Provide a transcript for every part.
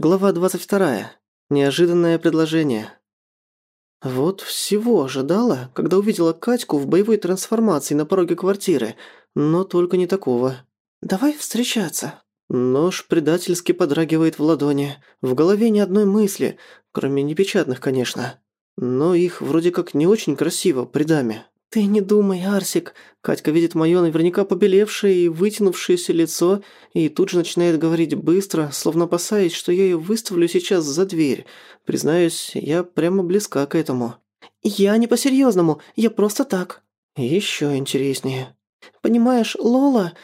Глава 22. Неожиданное предложение. Вот всего ожидала, когда увидела Катьку в боевой трансформации на пороге квартиры, но только не такого. «Давай встречаться». Нож предательски подрагивает в ладони. В голове ни одной мысли, кроме непечатных, конечно. Но их вроде как не очень красиво при даме. «Ты не думай, Арсик!» Катька видит моё наверняка побелевшее и вытянувшееся лицо и тут же начинает говорить быстро, словно опасаясь, что я её выставлю сейчас за дверь. Признаюсь, я прямо близка к этому. «Я не по-серьёзному, я просто так». Ещё интереснее. «Понимаешь, Лола...»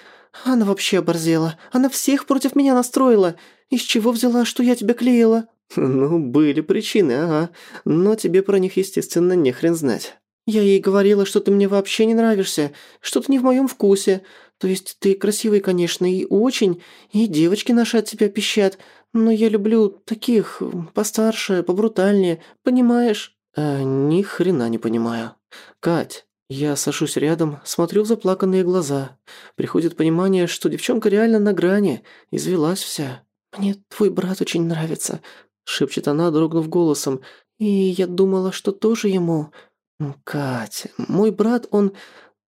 Она вообще оборзела. Она всех против меня настроила. Из чего взяла, что я тебя клеила?» «Ну, были причины, ага. Но тебе про них, естественно, не хрен знать». «Я ей говорила, что ты мне вообще не нравишься, что-то не в моем вкусе. То есть ты красивый, конечно, и очень, и девочки наши от тебя пищат, но я люблю таких, постарше, побрутальнее, понимаешь?» «А, ни хрена не понимаю. Кать, я сажусь рядом, смотрю в заплаканные глаза. Приходит понимание, что девчонка реально на грани, извелась вся. «Мне твой брат очень нравится», — шепчет она, дрогнув голосом. «И я думала, что тоже ему...» «Катя, мой брат, он...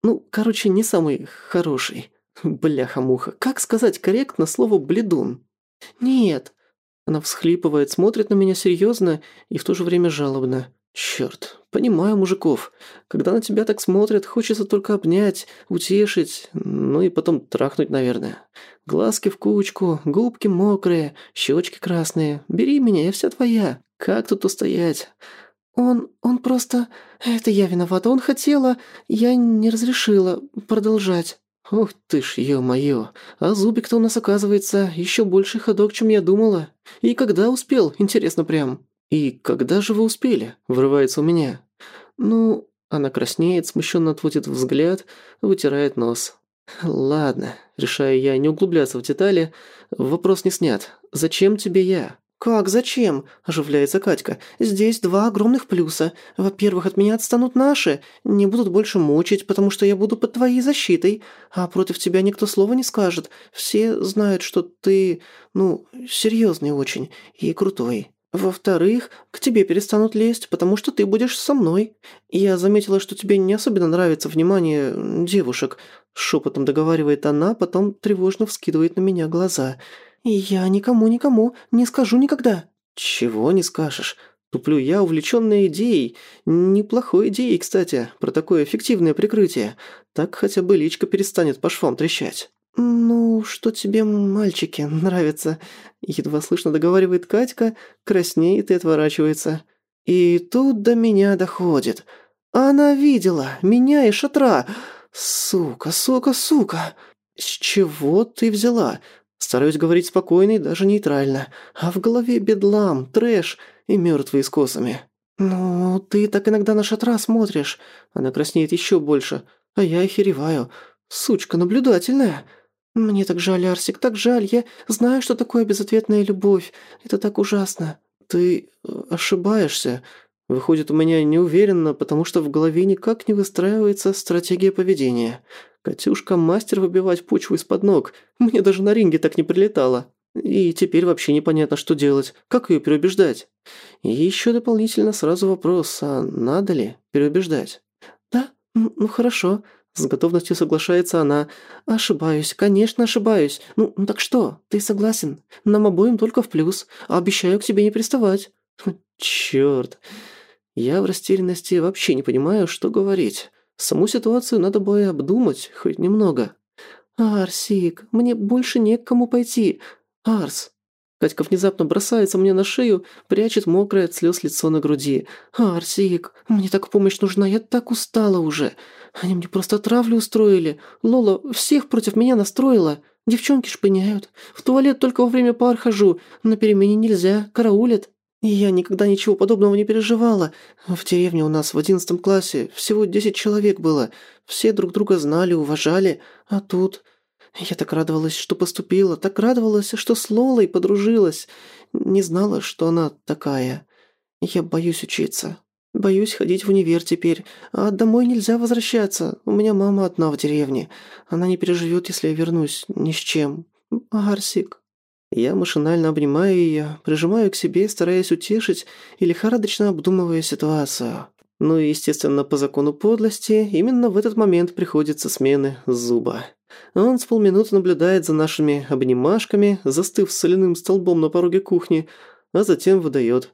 Ну, короче, не самый хороший. Бляха-муха, как сказать корректно слово «бледун»?» «Нет». Она всхлипывает, смотрит на меня серьезно и в то же время жалобно. «Чёрт, понимаю мужиков. Когда на тебя так смотрят, хочется только обнять, утешить, ну и потом трахнуть, наверное. Глазки в кучку, губки мокрые, щечки красные. Бери меня, я вся твоя. Как тут устоять?» «Он... он просто... Это я виновата, он хотела... Я не разрешила продолжать». «Ух ты ж, ё-моё, а зубик-то у нас, оказывается, ещё больше ходок, чем я думала. И когда успел, интересно прям?» «И когда же вы успели?» – врывается у меня. «Ну...» – она краснеет, смущенно отводит взгляд, вытирает нос. «Ладно», – решаю я не углубляться в детали, вопрос не снят. «Зачем тебе я?» «Как, зачем?» – оживляется Катька. «Здесь два огромных плюса. Во-первых, от меня отстанут наши, не будут больше мучить, потому что я буду под твоей защитой. А против тебя никто слова не скажет. Все знают, что ты, ну, серьезный очень и крутой. Во-вторых, к тебе перестанут лезть, потому что ты будешь со мной. Я заметила, что тебе не особенно нравится внимание девушек. Шепотом договаривает она, потом тревожно вскидывает на меня глаза. «Я никому-никому не скажу никогда». «Чего не скажешь?» Туплю я, увлечённая идеей. Неплохой идеей, кстати, про такое эффективное прикрытие. Так хотя бы личка перестанет по швам трещать. «Ну, что тебе, мальчики, нравится?» Едва слышно договаривает Катька, краснеет и отворачивается. И тут до меня доходит. Она видела меня и шатра. Сука, сука, сука. С чего ты взяла? Стараюсь говорить спокойно и даже нейтрально. А в голове бедлам, трэш и мертвые с косами. «Ну, ты так иногда на шатра смотришь». Она краснеет еще больше. А я охереваю. Сучка наблюдательная. Мне так жаль, Арсик, так жаль. Я знаю, что такое безответная любовь. Это так ужасно. Ты э, ошибаешься. Выходит, у меня неуверенно, потому что в голове никак не выстраивается стратегия поведения. Катюшка мастер выбивать почву из-под ног. Мне даже на ринге так не прилетало. И теперь вообще непонятно, что делать. Как ее переубеждать? И еще дополнительно сразу вопрос, а надо ли переубеждать? Да, ну хорошо. С готовностью соглашается она. «Ошибаюсь, конечно, ошибаюсь. Ну, ну так что, ты согласен? Нам обоим только в плюс. Обещаю к тебе не приставать». Чёрт. Я в растерянности вообще не понимаю, что говорить. Саму ситуацию надо бы обдумать, хоть немного. «Арсик, мне больше не к кому пойти. Арс, Катька внезапно бросается мне на шею, прячет мокрое от слез лицо на груди. «Арсик, мне так помощь нужна, я так устала уже. Они мне просто травлю устроили. Лола всех против меня настроила. Девчонки шпыняют. В туалет только во время пар хожу. На перемене нельзя, караулят. Я никогда ничего подобного не переживала. В деревне у нас в одиннадцатом классе всего десять человек было. Все друг друга знали, уважали. А тут...» Я так радовалась, что поступила, так радовалась, что с Лолой подружилась. Не знала, что она такая. Я боюсь учиться. Боюсь ходить в универ теперь, а домой нельзя возвращаться. У меня мама одна в деревне. Она не переживет, если я вернусь ни с чем. Арсик, Я машинально обнимаю ее, прижимаю к себе, стараясь утешить и лихорадочно обдумывая ситуацию. Ну и, естественно, по закону подлости, именно в этот момент приходится смены зуба. Он с полминуты наблюдает за нашими обнимашками, застыв соляным столбом на пороге кухни, а затем выдает.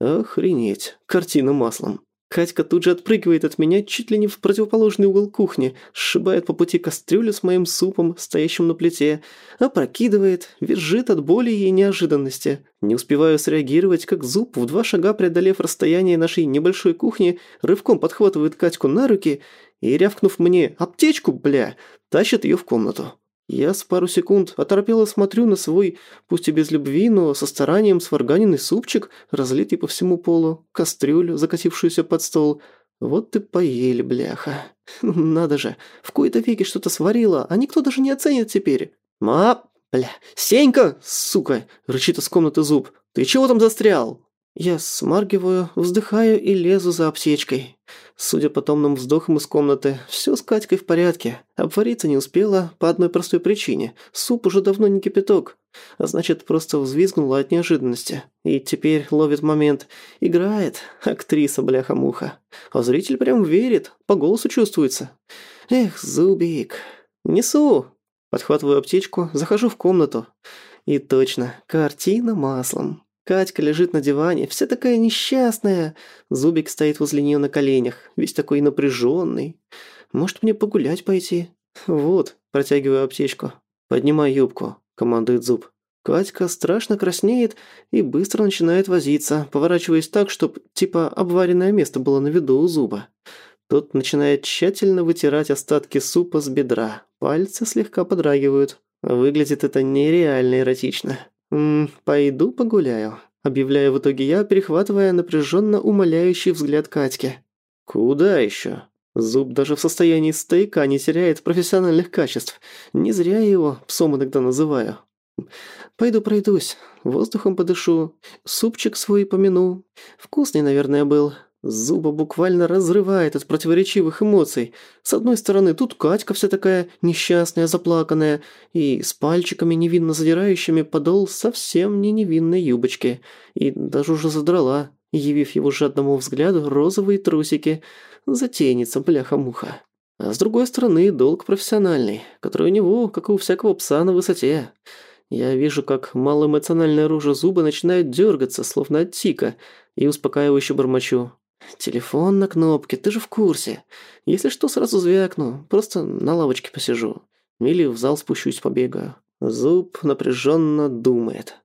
Охренеть, картина маслом. Катька тут же отпрыгивает от меня чуть ли не в противоположный угол кухни, сшибает по пути кастрюлю с моим супом, стоящим на плите, опрокидывает, визжит от боли и неожиданности. Не успеваю среагировать, как зуб, в два шага преодолев расстояние нашей небольшой кухни, рывком подхватывает Катьку на руки и, рявкнув мне «Аптечку, бля!», тащит ее в комнату. Я с пару секунд оторопело смотрю на свой, пусть и без любви, но со старанием сварганенный супчик, разлитый по всему полу, кастрюлю, закатившуюся под стол. Вот ты поели, бляха. Надо же, в кои-то веки что-то сварила, а никто даже не оценит теперь. «Ма... бля... Сенька, сука!» — рычит из комнаты зуб. «Ты чего там застрял?» Я смаргиваю, вздыхаю и лезу за аптечкой. Судя по томным вздохам из комнаты, все с Катькой в порядке. Обвариться не успела по одной простой причине. Суп уже давно не кипяток. А значит, просто взвизгнула от неожиданности. И теперь ловит момент. Играет. Актриса, бляха-муха. А зритель прям верит. По голосу чувствуется. Эх, Зубик. Несу. Подхватываю аптечку, захожу в комнату. И точно, картина маслом. Катька лежит на диване, вся такая несчастная. Зубик стоит возле нее на коленях, весь такой напряженный. Может, мне погулять пойти? Вот, протягиваю аптечку. Поднимай юбку, командует Зуб. Катька страшно краснеет и быстро начинает возиться, поворачиваясь так, чтобы типа обваренное место было на виду у Зуба. Тот начинает тщательно вытирать остатки супа с бедра. Пальцы слегка подрагивают. Выглядит это нереально эротично. «М пойду погуляю», – объявляю в итоге я, перехватывая напряженно умоляющий взгляд Катьки. «Куда еще?» Зуб даже в состоянии стояка не теряет профессиональных качеств. Не зря я его псом иногда называю. Пойду пройдусь, воздухом подышу, супчик свой помяну. Вкусный, наверное, был. Зуба буквально разрывает от противоречивых эмоций. С одной стороны, тут Катька вся такая несчастная, заплаканная, и с пальчиками невинно задирающими подол совсем не невинной юбочки. И даже уже задрала, явив его жадному взгляду розовые трусики. Затейница, бляха-муха. А с другой стороны, долг профессиональный, который у него, как и у всякого пса, на высоте. Я вижу, как малоэмоциональное оружие зуба начинает дергаться, словно от тика, и успокаивающе бормочу. «Телефон на кнопке, ты же в курсе. Если что, сразу звякну, просто на лавочке посижу. Или в зал спущусь, побегаю». Зуб напряженно думает.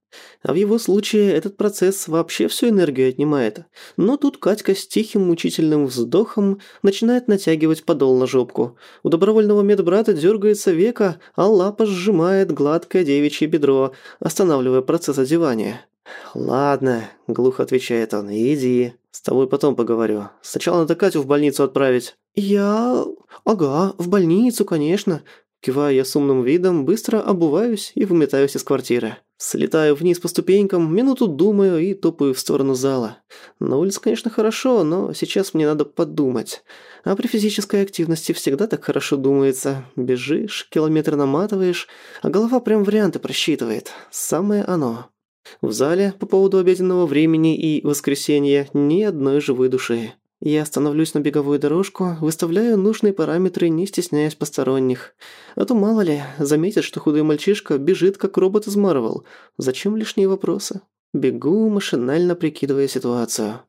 А в его случае этот процесс вообще всю энергию отнимает. Но тут Катька с тихим мучительным вздохом начинает натягивать подол на жопку. У добровольного медбрата дергается века, а лапа сжимает гладкое девичье бедро, останавливая процесс одевания. «Ладно», — глухо отвечает он, — «иди». С тобой потом поговорю. Сначала надо Катю в больницу отправить». «Я... Ага, в больницу, конечно». Кивая я с умным видом, быстро обуваюсь и выметаюсь из квартиры. Слетаю вниз по ступенькам, минуту думаю и топаю в сторону зала. На улице, конечно, хорошо, но сейчас мне надо подумать. А при физической активности всегда так хорошо думается. Бежишь, километр наматываешь, а голова прям варианты просчитывает. Самое оно. В зале по поводу обеденного времени и воскресенья ни одной живой души. Я становлюсь на беговую дорожку, выставляю нужные параметры, не стесняясь посторонних. А то мало ли, заметят, что худой мальчишка бежит, как робот из Марвел. Зачем лишние вопросы? Бегу, машинально прикидывая ситуацию.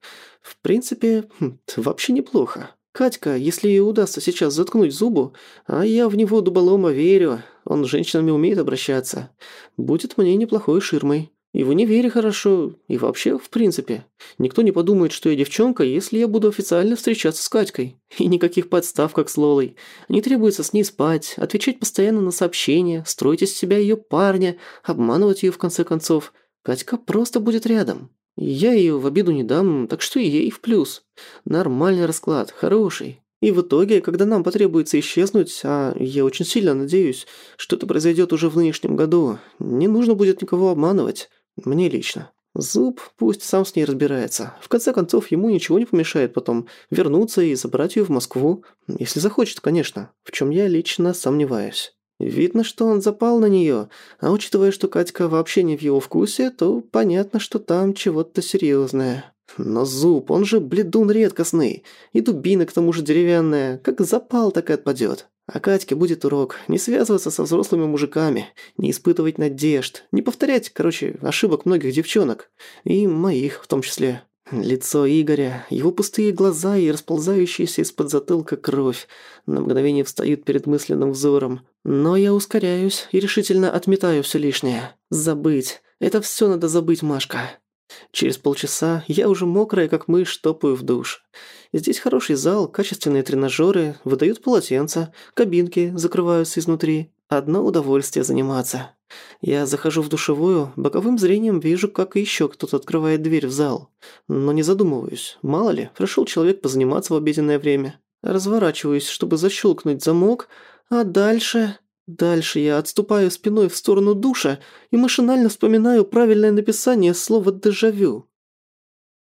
В принципе, хм, вообще неплохо. Катька, если ей удастся сейчас заткнуть зубу, а я в него дуболома верю, он с женщинами умеет обращаться, будет мне неплохой ширмой. И в универе хорошо, и вообще, в принципе. Никто не подумает, что я девчонка, если я буду официально встречаться с Катькой. И никаких подстав, как с Лолой. Не требуется с ней спать, отвечать постоянно на сообщения, строить из себя ее парня, обманывать ее в конце концов. Катька просто будет рядом. Я ее в обиду не дам, так что и ей в плюс. Нормальный расклад, хороший. И в итоге, когда нам потребуется исчезнуть, а я очень сильно надеюсь, что это произойдет уже в нынешнем году, не нужно будет никого обманывать. Мне лично. Зуб пусть сам с ней разбирается. В конце концов, ему ничего не помешает потом вернуться и забрать ее в Москву. Если захочет, конечно. В чем я лично сомневаюсь. Видно, что он запал на неё, а учитывая, что Катька вообще не в его вкусе, то понятно, что там чего-то серьёзное. Но зуб, он же бледун редкостный, и дубина к тому же деревянная, как запал, так и отпадёт. А Катьке будет урок не связываться со взрослыми мужиками, не испытывать надежд, не повторять, короче, ошибок многих девчонок. И моих в том числе. Лицо Игоря, его пустые глаза и расползающаяся из-под затылка кровь на мгновение встают перед мысленным взором. Но я ускоряюсь и решительно отметаю все лишнее. Забыть. Это все надо забыть, Машка. Через полчаса я уже мокрая, как мышь, топаю в душ. Здесь хороший зал, качественные тренажеры, выдают полотенца, кабинки закрываются изнутри. Одно удовольствие заниматься. Я захожу в душевую, боковым зрением вижу, как еще кто-то открывает дверь в зал. Но не задумываюсь. Мало ли, пришел человек позаниматься в обеденное время. Разворачиваюсь, чтобы защелкнуть замок, а дальше... Дальше я отступаю спиной в сторону душа и машинально вспоминаю правильное написание слова «дежавю».